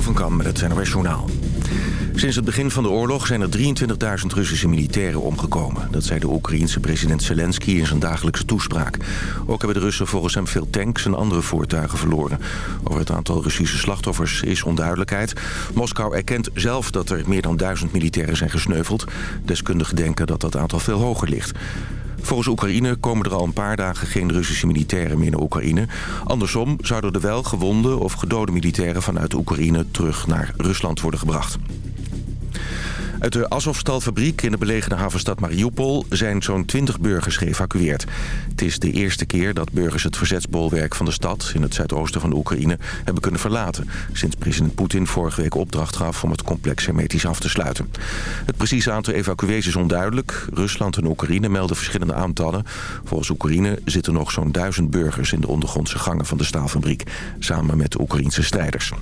Jeroen van Kam met het NOS Journaal. Sinds het begin van de oorlog zijn er 23.000 Russische militairen omgekomen. Dat zei de Oekraïense president Zelensky in zijn dagelijkse toespraak. Ook hebben de Russen volgens hem veel tanks en andere voertuigen verloren. Over het aantal Russische slachtoffers is onduidelijkheid. Moskou erkent zelf dat er meer dan duizend militairen zijn gesneuveld. Deskundigen denken dat dat aantal veel hoger ligt. Volgens Oekraïne komen er al een paar dagen geen Russische militairen meer naar Oekraïne. Andersom zouden er wel gewonde of gedode militairen vanuit Oekraïne terug naar Rusland worden gebracht. Uit de Azovstal-fabriek in de belegerde havenstad Mariupol zijn zo'n 20 burgers geëvacueerd. Het is de eerste keer dat burgers het verzetsbolwerk van de stad in het zuidoosten van de Oekraïne hebben kunnen verlaten. Sinds president Poetin vorige week opdracht gaf om het complex hermetisch af te sluiten. Het precieze aantal evacuees is onduidelijk. Rusland en Oekraïne melden verschillende aantallen. Volgens Oekraïne zitten nog zo'n duizend burgers in de ondergrondse gangen van de staalfabriek. Samen met de Oekraïnse strijders.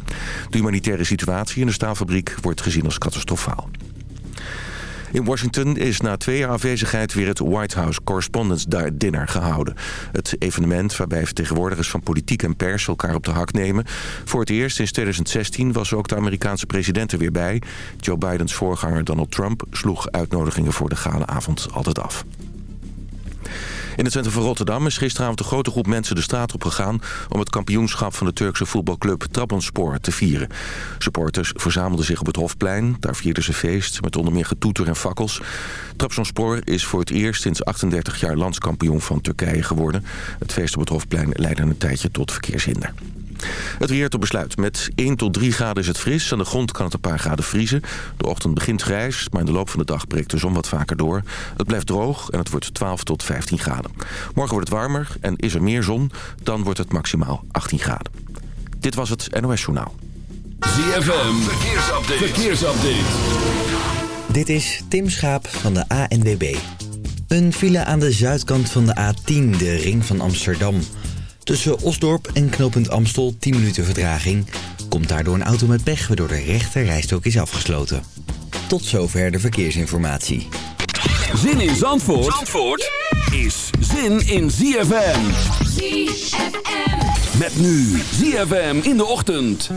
De humanitaire situatie in de staalfabriek wordt gezien als catastrofaal. In Washington is na twee jaar afwezigheid weer het White House Correspondence Dinner gehouden. Het evenement waarbij vertegenwoordigers van politiek en pers elkaar op de hak nemen. Voor het eerst sinds 2016 was ook de Amerikaanse president er weer bij. Joe Bidens voorganger Donald Trump sloeg uitnodigingen voor de gale avond altijd af. In het centrum van Rotterdam is gisteravond een grote groep mensen de straat op gegaan... om het kampioenschap van de Turkse voetbalclub Trabzonspor te vieren. Supporters verzamelden zich op het Hofplein. Daar vierden ze feest met onder meer getoeter en fakkels. Trabzonspor is voor het eerst sinds 38 jaar landskampioen van Turkije geworden. Het feest op het Hofplein leidde een tijdje tot verkeershinder. Het weer tot besluit. Met 1 tot 3 graden is het fris. Aan de grond kan het een paar graden vriezen. De ochtend begint grijs, maar in de loop van de dag breekt de zon wat vaker door. Het blijft droog en het wordt 12 tot 15 graden. Morgen wordt het warmer en is er meer zon. Dan wordt het maximaal 18 graden. Dit was het NOS Journaal. ZFM, verkeersupdate. verkeersupdate. Dit is Tim Schaap van de ANWB. Een file aan de zuidkant van de A10, de ring van Amsterdam... Tussen Osdorp en knooppunt Amstel 10 minuten vertraging. Komt daardoor een auto met pech waardoor de rechter rijstok is afgesloten. Tot zover de verkeersinformatie. Zin in Zandvoort, Zandvoort is zin in ZFM. ZFM. Met nu ZFM in de ochtend.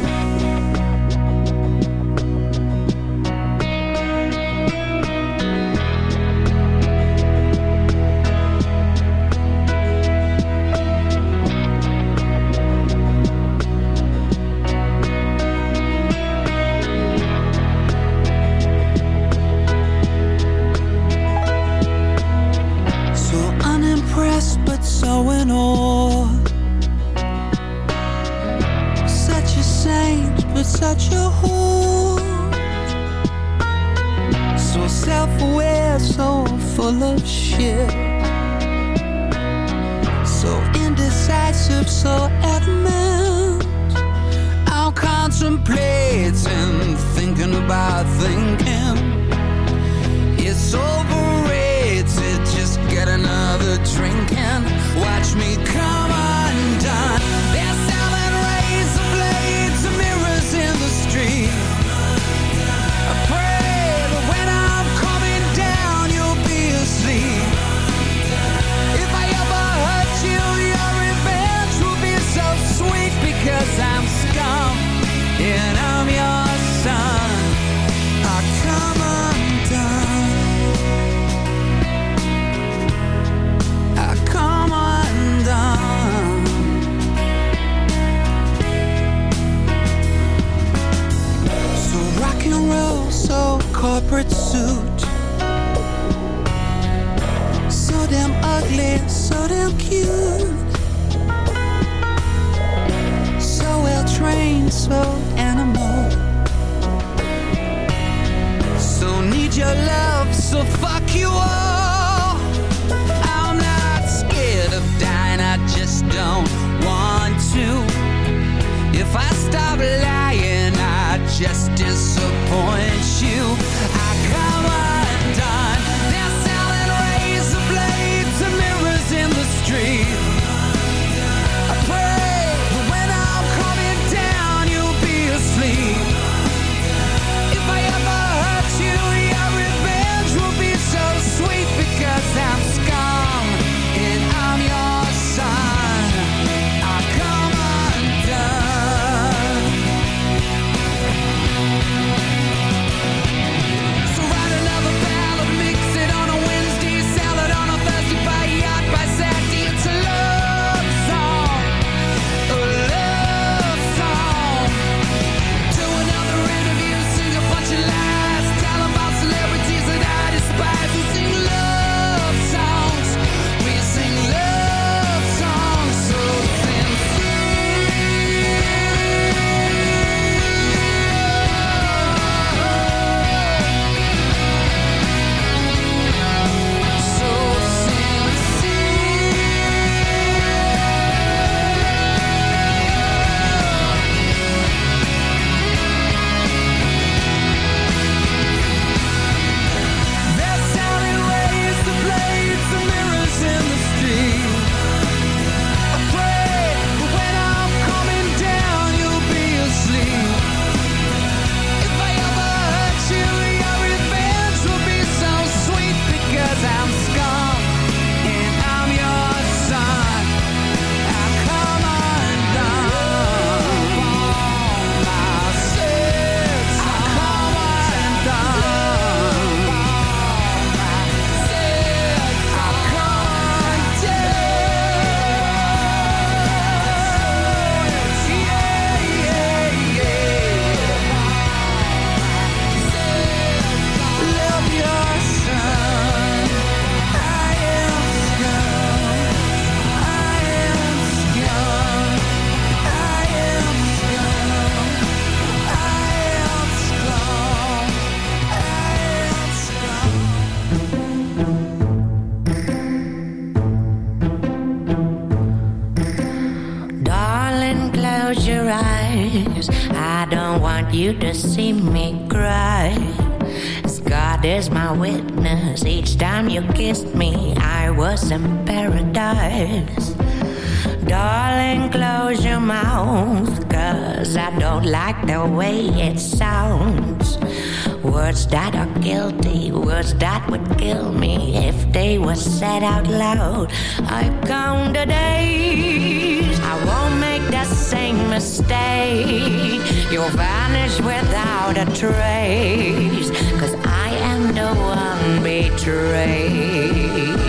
That would kill me if they were said out loud. I count the days, I won't make the same mistake. You'll vanish without a trace, cause I am the one betrayed.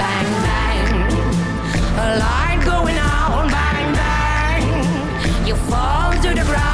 Bang, bang, a light going on, bang, bang. You fall to the ground,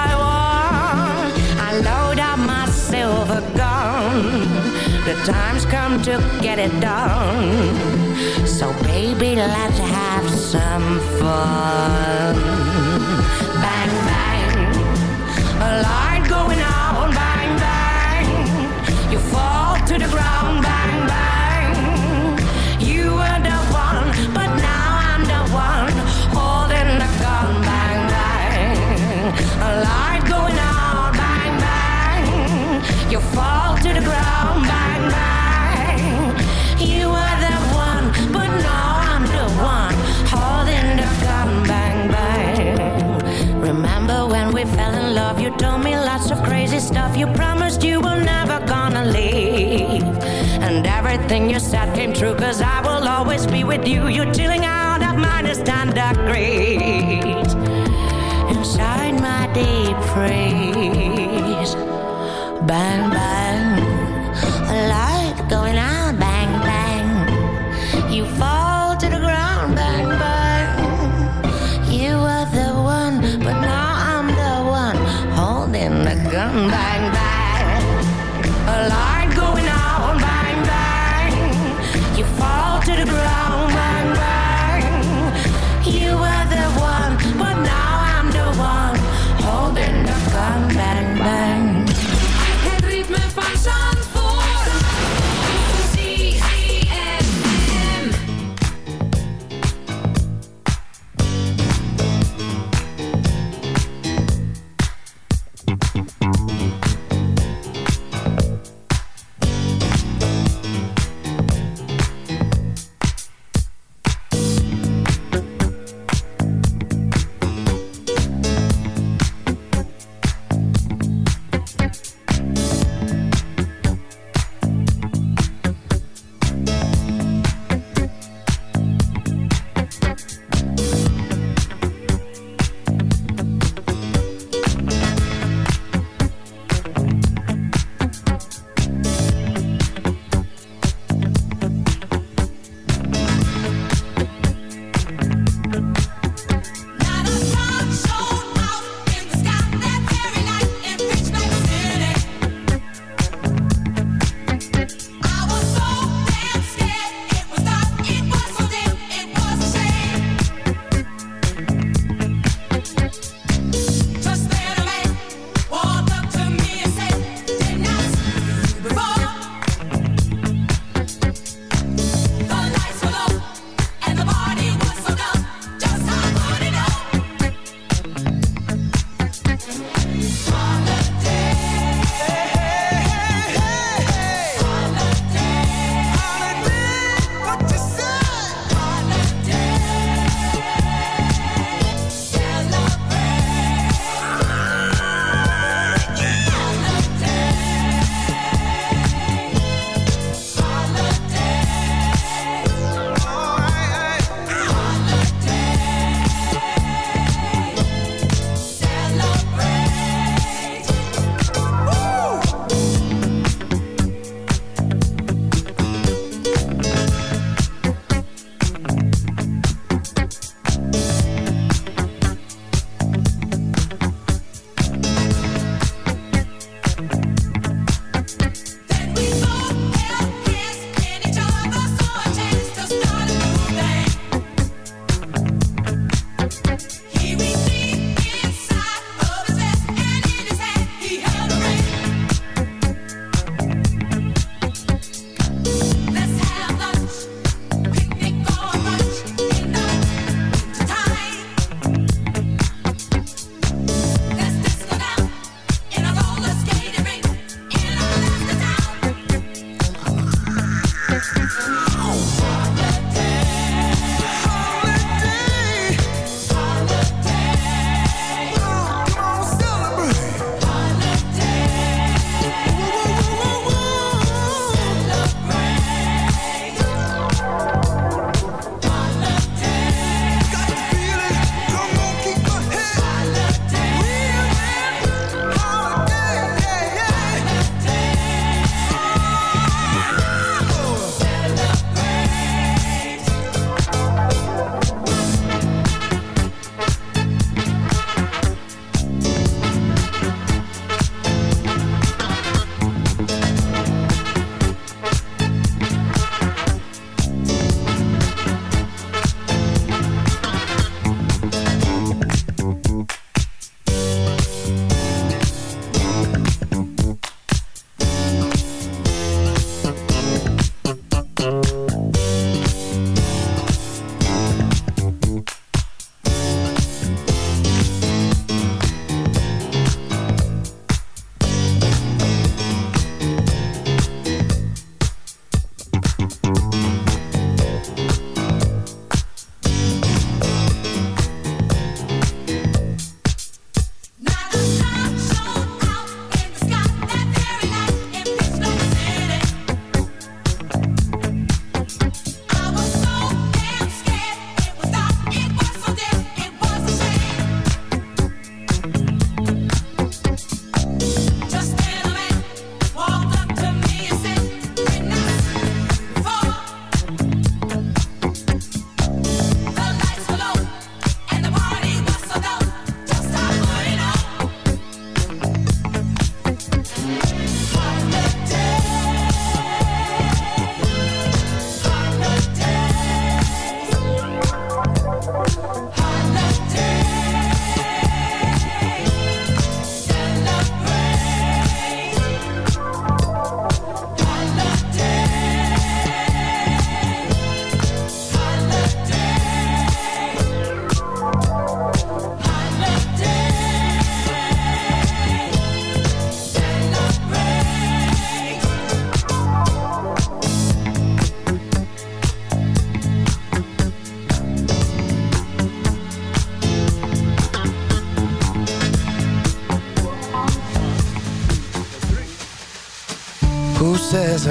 silver gun. The time's come to get it done. So, baby, let's have some fun. Bang, bang, a light going on, bang, bang. You fall to the ground, bang, bang. You You fall to the ground, bang, bang. You were the one, but now I'm the one holding the gun, bang, bang. Remember when we fell in love? You told me lots of crazy stuff. You promised you were never gonna leave. And everything you said came true, cause I will always be with you. You're chilling out of minus 10 degrees. Bang, bang.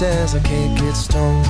says I can't get stoned?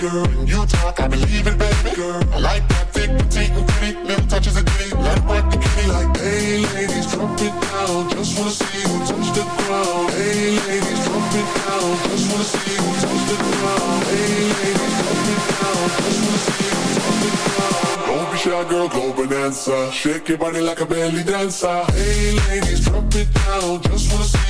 girl. When you talk, I believe it, baby girl. I like that thick, petite, and pretty. Little touches of ditty, let it work the kitty like, hey ladies, drop it down. Just wanna see you touch the ground. Hey ladies, drop it down. Just wanna see you touch the ground. Hey ladies, drop it down. Just wanna see you touch the ground. Don't be shy, girl, go bonanza. Shake your body like a belly dancer. Hey ladies, drop it down. Just wanna see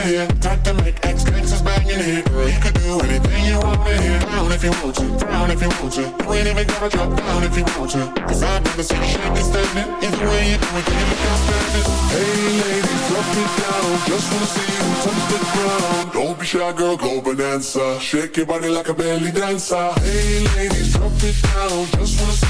In here. Time to make X gangsters bang in here. Girl, you could do anything you want in here. Down if you want to, down if you want to. You ain't even gotta drop down if you want to. Cause I've never seen you shake and standing. Either way you do it, can you look outstanding? Hey ladies, drop it down. Just wanna see you touch the ground. Don't be shy, girl, go bonanza. Shake your body like a belly dancer. Hey ladies, drop it down. Just wanna see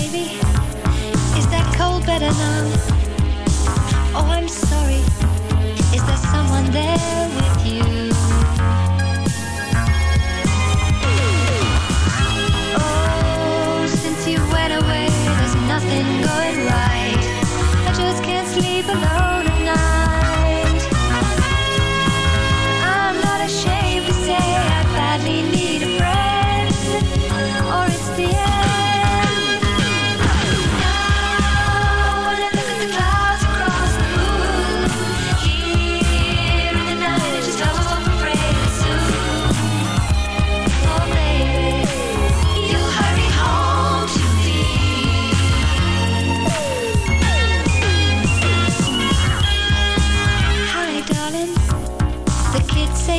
Baby, is that cold better now? Oh, I'm sorry. Is there someone there with you?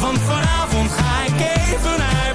Want vanavond ga ik even naar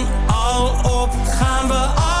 al op? Gaan we allemaal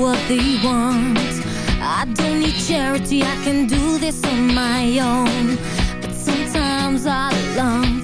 what they want. I don't need charity, I can do this on my own. But sometimes I long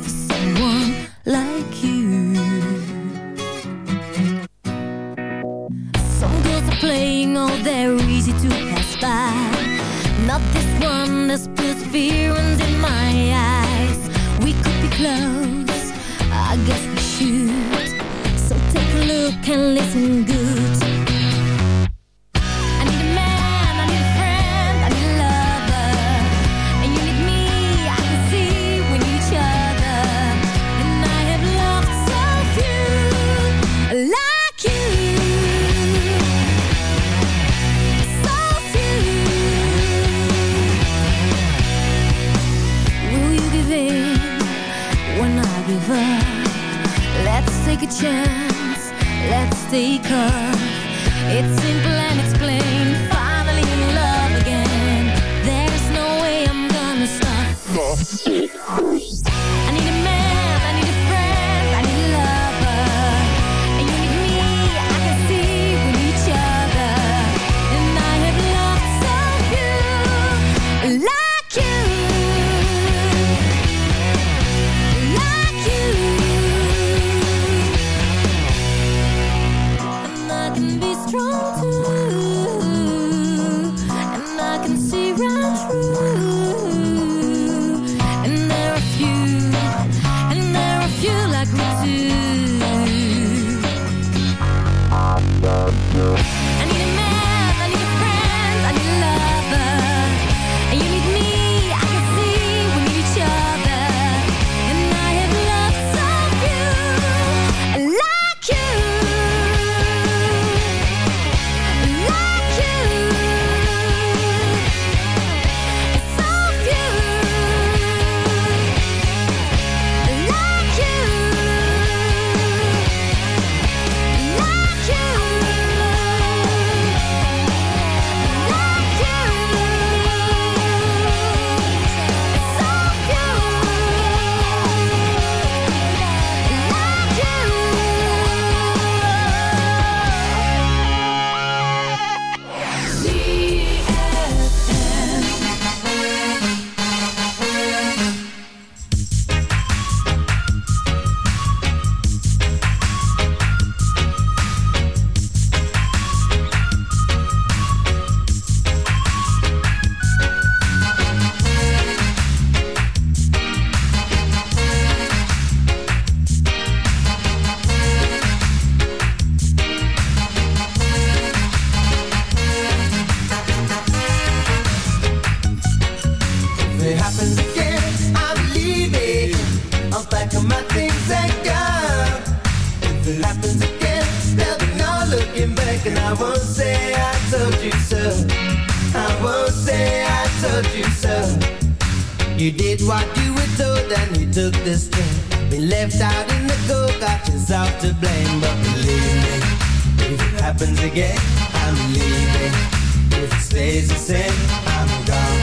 sin, I'm gone.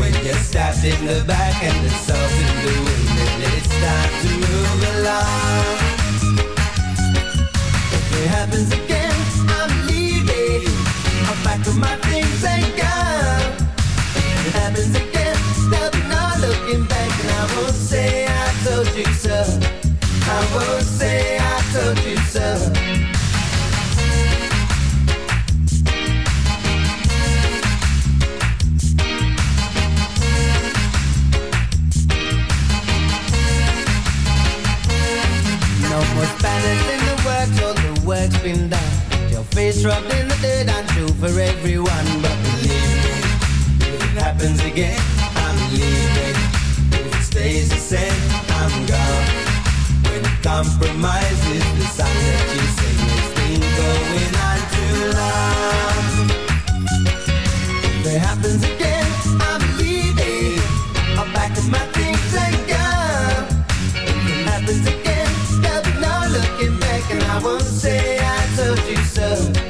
When you're stabbed in the back and assaulted in the and it's time to move along. If it happens again, I'm leaving. I'll pack up my things and gone. If it happens again, there'll be no looking back, and I won't say I told you so. I won't say I told you so. work's been done. Your face rubbed in the dirt and true for everyone. But believe me, if it happens again, I'm leaving. If it stays the same, I'm gone. When it compromises, the song that you sing has been going on too long. If it happens again, I'm leaving. I'm back to my I won't say I told you so.